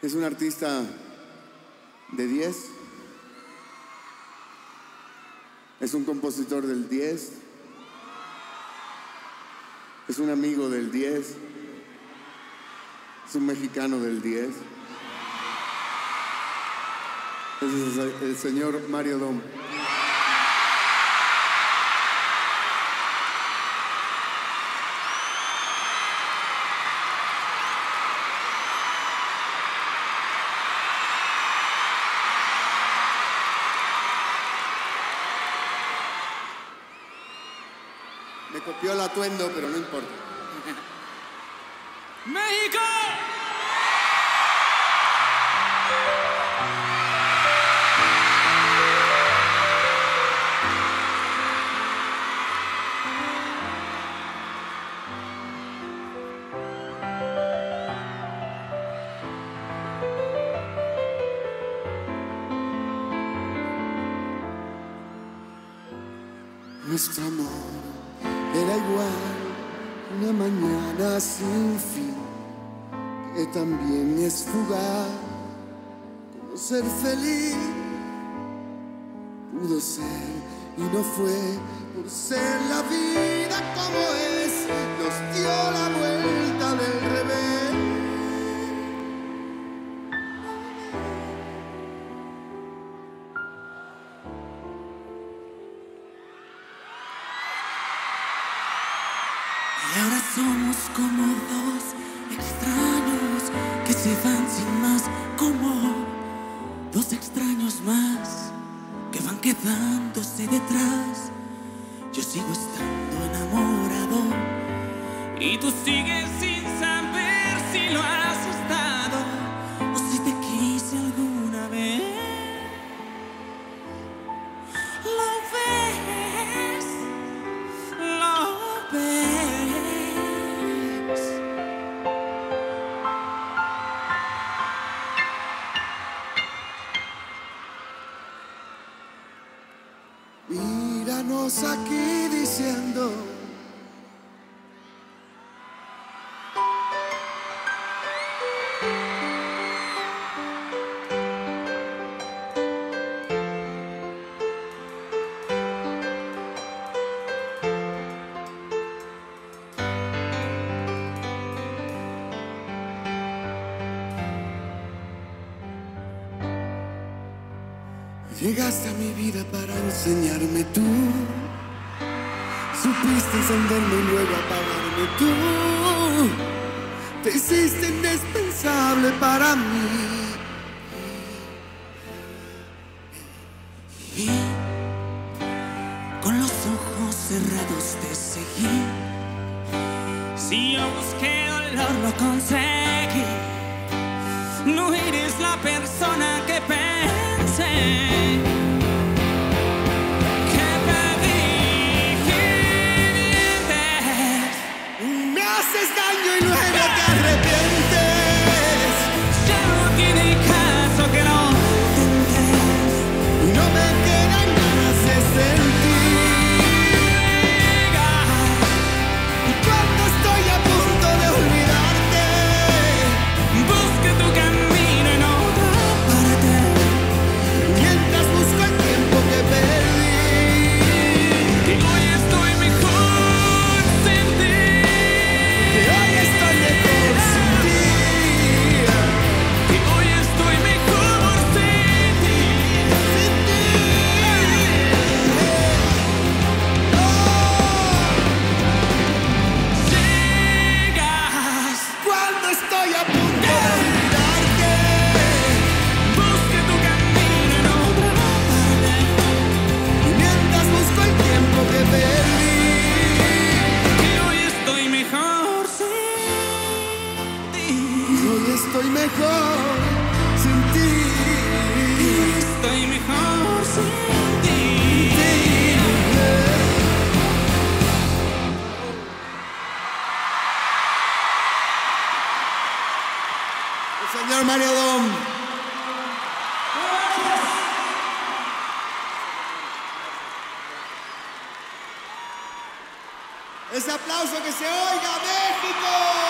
Es un artista de 10. Es un compositor del 10. Es un amigo del 10. Es un mexicano del 10. Ese es el señor Mario Dom. Me copió el atuendo, pero no importa. ¡México! Nuestro amor era igual una mañana sin fin, que también es fugaz, como ser feliz. Pudo ser y no fue por ser la vida somos como dos extraños que se van sin más, como dos extraños más que van quedándose detrás. Yo sigo estando enamorado y tú sigues sin saber si lo has aquí diciendo. Llegaste a mi vida para enseñarme tú. Supiste encenderme y luego apagarme tú. Te hiciste indispensable para mí. Y con los ojos cerrados te seguí. Si yo busqué dolor, lo conseguí. No eres la persona estoy mejor sin ti. Estoy mejor sin ti. El señor Mario Dom. Ese aplauso que se oiga, México.